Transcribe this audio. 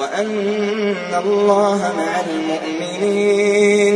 وأن الله مع المؤمنين.